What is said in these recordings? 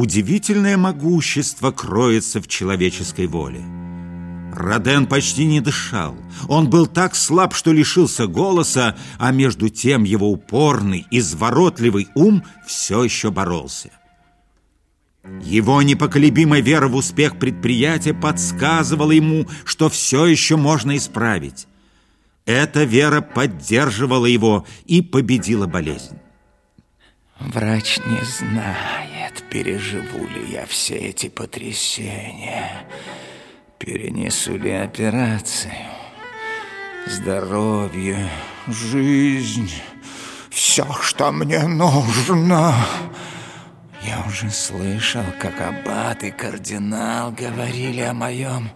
Удивительное могущество кроется в человеческой воле. Роден почти не дышал. Он был так слаб, что лишился голоса, а между тем его упорный, изворотливый ум все еще боролся. Его непоколебимая вера в успех предприятия подсказывала ему, что все еще можно исправить. Эта вера поддерживала его и победила болезнь. Врач не знает, переживу ли я все эти потрясения, перенесу ли операцию. Здоровье, жизнь, все, что мне нужно. Я уже слышал, как аббат и кардинал говорили о моем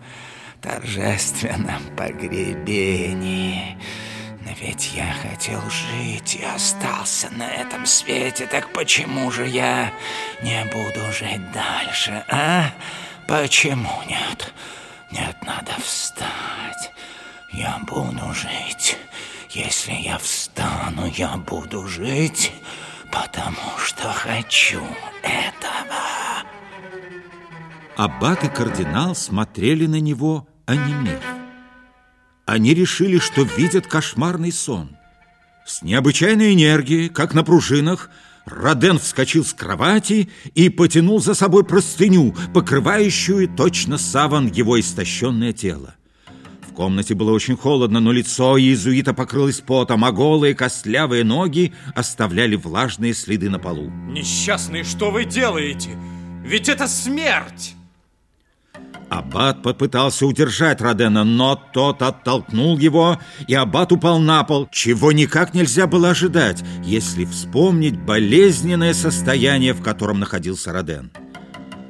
торжественном погребении. Ведь я хотел жить и остался на этом свете, так почему же я не буду жить дальше, а? Почему нет? Нет, надо встать. Я буду жить. Если я встану, я буду жить, потому что хочу этого. Аббат и кардинал смотрели на него, онемев. Они решили, что видят кошмарный сон. С необычайной энергией, как на пружинах, Роден вскочил с кровати и потянул за собой простыню, покрывающую точно саван его истощенное тело. В комнате было очень холодно, но лицо иезуита покрылось потом, а голые костлявые ноги оставляли влажные следы на полу. Несчастный, что вы делаете? Ведь это смерть! Аббат попытался удержать Родена, но тот оттолкнул его, и Аббат упал на пол, чего никак нельзя было ожидать, если вспомнить болезненное состояние, в котором находился Роден.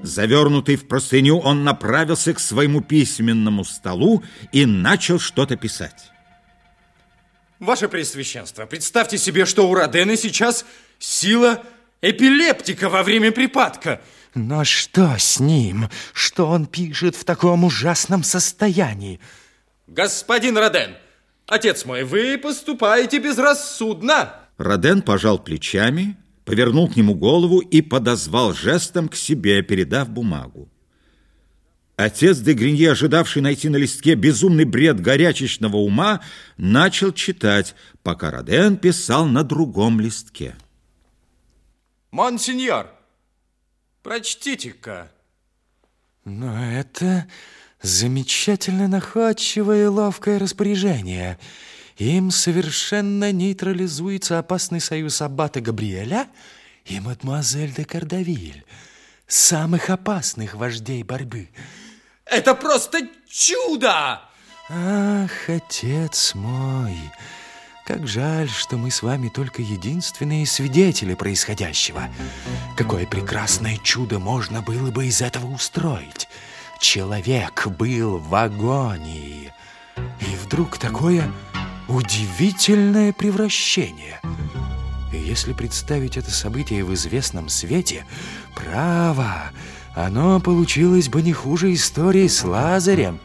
Завернутый в простыню, он направился к своему письменному столу и начал что-то писать. Ваше Пресвященство, представьте себе, что у Родена сейчас сила эпилептика во время припадка – но что с ним? Что он пишет в таком ужасном состоянии? Господин Роден, отец мой, вы поступаете безрассудно. Роден пожал плечами, повернул к нему голову и подозвал жестом к себе, передав бумагу. Отец де Гринье, ожидавший найти на листке безумный бред горячечного ума, начал читать, пока Роден писал на другом листке. Монсеньор, Прочтите-ка. Но это замечательно находчивое и ловкое распоряжение. Им совершенно нейтрализуется опасный союз Аббата Габриэля и мадемуазель де Кардавиль, самых опасных вождей борьбы. Это просто чудо! Ах, отец мой... Как жаль, что мы с вами только единственные свидетели происходящего. Какое прекрасное чудо можно было бы из этого устроить. Человек был в агонии. И вдруг такое удивительное превращение. И если представить это событие в известном свете, право, оно получилось бы не хуже истории с Лазарем.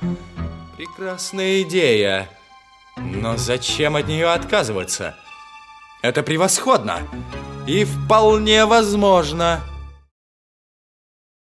Прекрасная идея. Но зачем от нее отказываться? Это превосходно и вполне возможно.